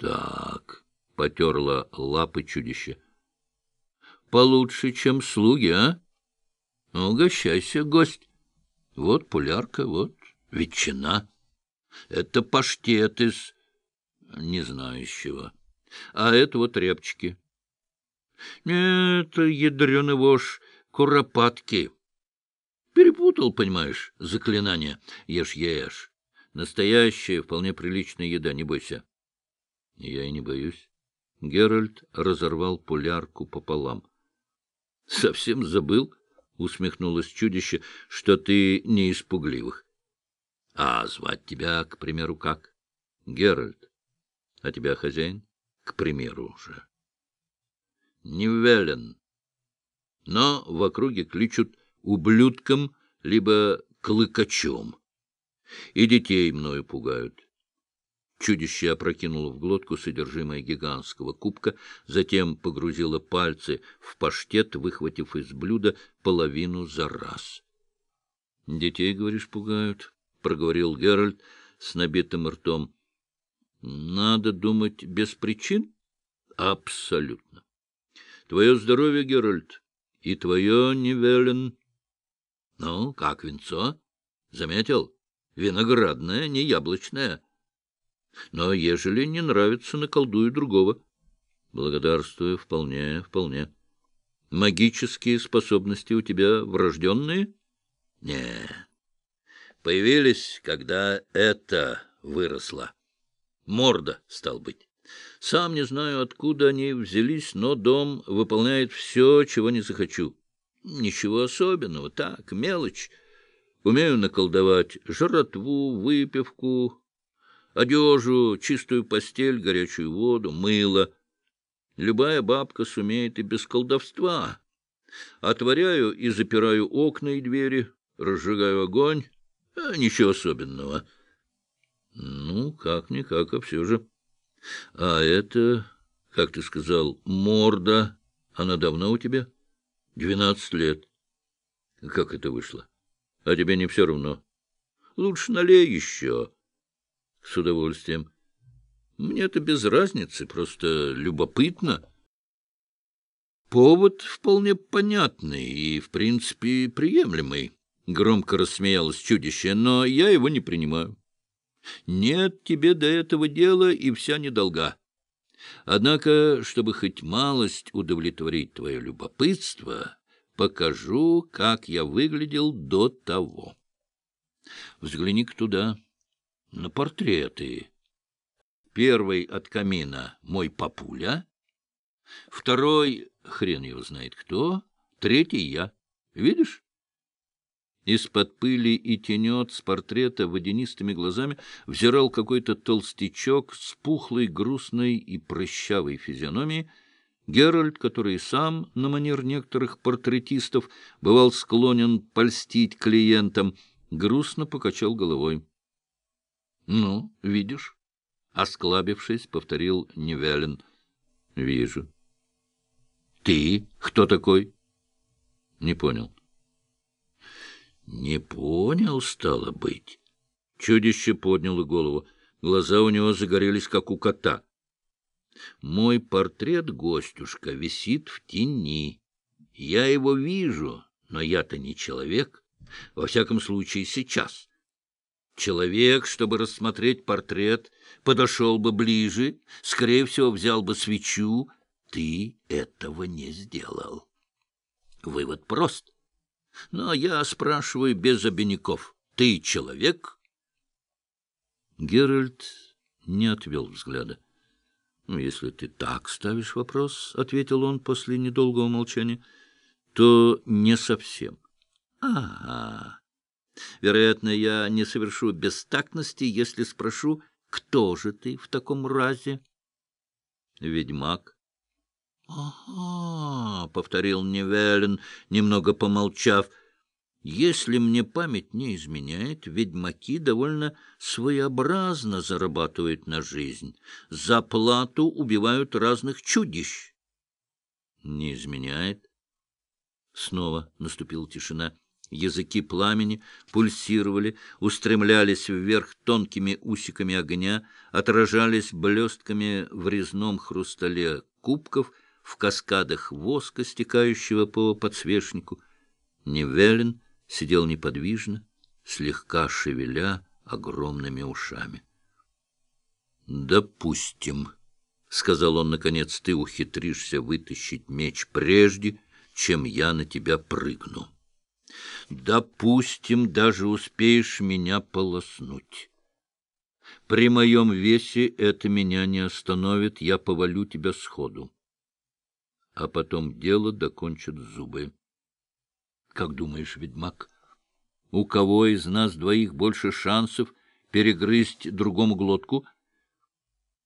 Так, — потерло лапы чудище. — Получше, чем слуги, а? Ну, угощайся, гость. Вот пулярка, вот ветчина. Это паштет из... не знаю из чего. А это вот репчики. Нет, ядреный вож, куропатки. Перепутал, понимаешь, заклинание. Ешь, ешь. Настоящая, вполне приличная еда, не бойся. Я и не боюсь. Геральт разорвал пулярку пополам. — Совсем забыл, — усмехнулось чудище, — что ты не из пугливых. — А звать тебя, к примеру, как? — Геральт. А тебя хозяин? К примеру же. — Невелен. Но в округе кличут ублюдком либо клыкачом. И детей мною пугают. Чудище опрокинуло в глотку содержимое гигантского кубка, затем погрузило пальцы в паштет, выхватив из блюда половину за раз. — Детей, говоришь, пугают? — проговорил Геральт с набитым ртом. — Надо думать без причин? — Абсолютно. Твое здоровье, Геральт, и твое, Невелен. Ну, как венцо? Заметил? Виноградное, не яблочное. — но ежели не нравится, наколдую другого. Благодарствую, вполне, вполне. Магические способности у тебя врожденные? Не. Появились, когда это выросло. Морда, стал быть. Сам не знаю, откуда они взялись, но дом выполняет все, чего не захочу. Ничего особенного, так, мелочь. Умею наколдовать жратву, выпивку, одежу, чистую постель, горячую воду, мыло. Любая бабка сумеет и без колдовства. Отворяю и запираю окна и двери, разжигаю огонь. А, ничего особенного. Ну, как-никак, а все же. А это, как ты сказал, морда. Она давно у тебя? Двенадцать лет. Как это вышло? А тебе не все равно? Лучше налей еще. — С удовольствием. — Мне-то без разницы, просто любопытно. Повод вполне понятный и, в принципе, приемлемый. Громко рассмеялось чудище, но я его не принимаю. Нет тебе до этого дела и вся недолга. Однако, чтобы хоть малость удовлетворить твое любопытство, покажу, как я выглядел до того. Взгляни-ка туда на портреты. Первый от камина мой папуля, второй хрен его знает кто, третий я. Видишь? Из-под пыли и тенет с портрета водянистыми глазами взирал какой-то толстячок с пухлой, грустной и прыщавой физиономией, Геральт, который сам, на манер некоторых портретистов, бывал склонен польстить клиентам, грустно покачал головой. — Ну, видишь? — осклабившись, повторил Невелин. — Вижу. — Ты кто такой? — Не понял. — Не понял, стало быть. Чудище подняло голову. Глаза у него загорелись, как у кота. — Мой портрет, гостюшка, висит в тени. Я его вижу, но я-то не человек. Во всяком случае, сейчас. — Человек, чтобы рассмотреть портрет, подошел бы ближе, скорее всего, взял бы свечу. Ты этого не сделал. Вывод прост. Но я спрашиваю без обиняков. Ты человек? Геральт не отвел взгляда. «Ну, если ты так ставишь вопрос, — ответил он после недолгого молчания, — то не совсем. — Ага. Вероятно, я не совершу бестактности, если спрошу, кто же ты в таком разе? — Ведьмак. — Ага, — повторил Невелин, немного помолчав. — Если мне память не изменяет, ведьмаки довольно своеобразно зарабатывают на жизнь. За плату убивают разных чудищ. — Не изменяет. Снова наступила тишина. Языки пламени пульсировали, устремлялись вверх тонкими усиками огня, отражались блестками в резном хрустале кубков, в каскадах воска, стекающего по подсвечнику. Невелин сидел неподвижно, слегка шевеля огромными ушами. — Допустим, — сказал он наконец, — ты ухитришься вытащить меч прежде, чем я на тебя прыгну. Допустим, даже успеешь меня полоснуть. При моем весе это меня не остановит, я повалю тебя сходу. А потом дело докончат зубы. Как думаешь, ведьмак, у кого из нас двоих больше шансов перегрызть другому глотку —